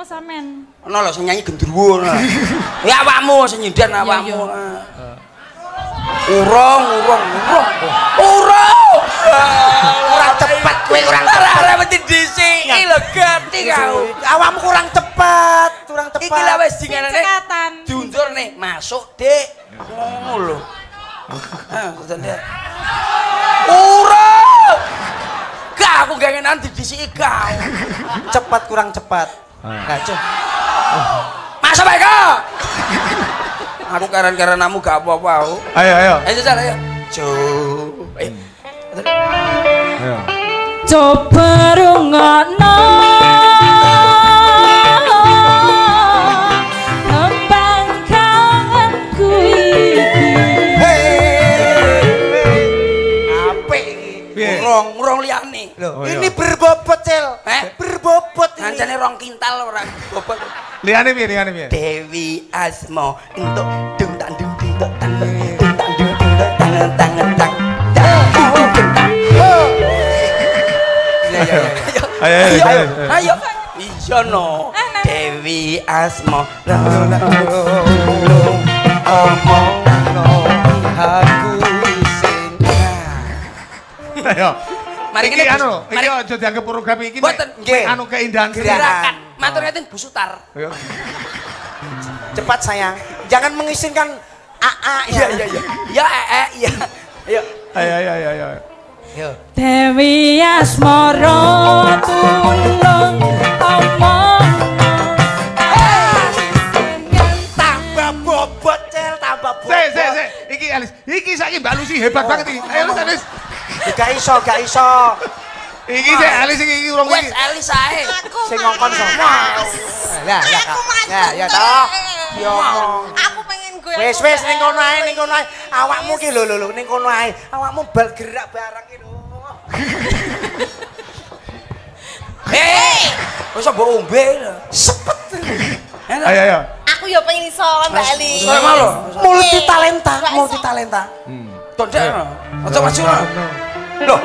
Apa sampean? Ono lho sing nyanyi gendruwo. Ya awakmu sing nyindan awakmu. Urung, urung, urung. Urung. Kurang cepat kowe kurang Ora ora mesti disiki lho ganti kau. Awakmu kurang cepat, kurang tepat. Iki lah wis dinganane diundur nih, masuk, Dik. Ngono lho. Ah, kudu Dik. Urung. Gak aku gak ngenan didisiki kau. cepat kurang cepat. Cuk. Masuk bae kau. Aku karen-karenamu gak apa-apa. aku. Ayo, ayo. Ayo Cak, ayo. Jo. Eh. Ayo. Coba rungokno urung liyane. Loh, Oh, iya. ini berbobot, Cel. Eh? Berbobot ini. Ngancane rong kintal ora bobot. Liane piye, liane piye? Dewi Asmo untuk dung tang dung dung tok tang dung tang dung tang tang tang. Iya. Ayo, ayo, ayo ayo, ayo iya no Dewi Asmo Omong no aku sing Ayo. Mari iki kita- anu, iki mari- aja dianggap program iki. nek- Boten, nek nggih. anu keindahan Gerakan. matur ngeten Bu Sutar cepat sayang. Jangan mengizinkan AA iya iya iya ya eh eh iya ayo Ayo, ayo, ayo, ayo. Yo. Dewi Asmara tulung omong Tambah bobot, Cel, tambah bobot. Sik, sik, sik. Iki Alis, iki saiki Mbak Lucy hebat banget iki. Ayo, Alis, Alis. Gak iso, gak iso. Iki sik Alis iki iki urung wes iki. Elis ae Aku Sing ngongkon sama. Lah, ya. Ya, ya toh. Omong. Aku pengen gue. Wes wes ning kono ae ning kono ae. Awakmu ki lho lho lho ning kono ae. Awakmu bal gerak barang ki lho. eh wis mbok ombe lho Sepet. Ayo, ayo. Aku ya pengen iso Mbak Eli. Lho. Multi talenta, iso. multi talenta. Tondek lho. Aja maju lho. Lho.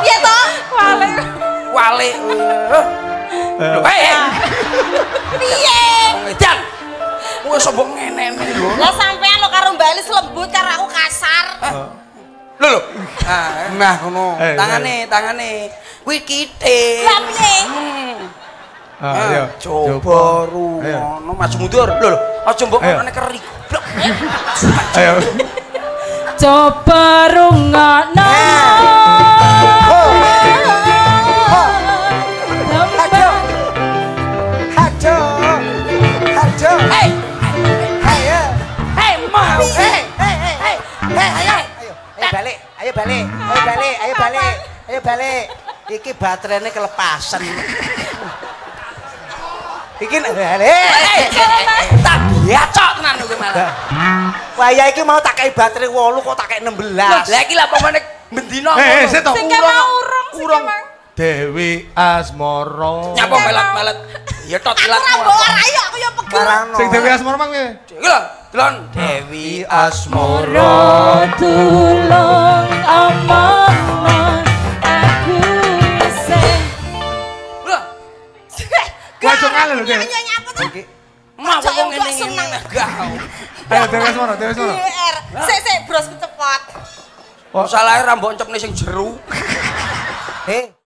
Iya toh? Wale Wale. Lho, hei. hei. Piye? Wong edan. Wis mbok ngene-ngene lho. Lah sampean lo karo Eli lembut karo aku kasar. Lho lho. Nah, Nah, ngono. Eh, tangane, tangane. Kuwi kite. Lah piye? Hmm. Ah, ayo. Coba rungono maju mundur. Lho lho, aja mbok Ayo. ngene keri. Blok. Ayo. coba rungokno. Ayo balik, ayo balik, ayo balik, ayo balik. Iki baterainya kelepasan. Iki tak biacok tenan kowe malah. Waya iki mau tak kei baterai 8 kok tak kei 16. Lah iki lah pemene bendina. Eh, eh, sik to. Sing urung, Urung. Dewi Asmoro. Nyapa melet-melet. Ya tot ilat. ora bawa ayo aku ya pegel. Sing Dewi Asmoro mang piye? Iki lho, delon Dewi Asmoro. Ora tulung omongno kalah lho dhewe. Iki mau kok ngene iki. Ayo dhewe wis ono, dhewe wis ono. Sik sik bros cepet. Oh salah rambok encepne sing jeru. Heh.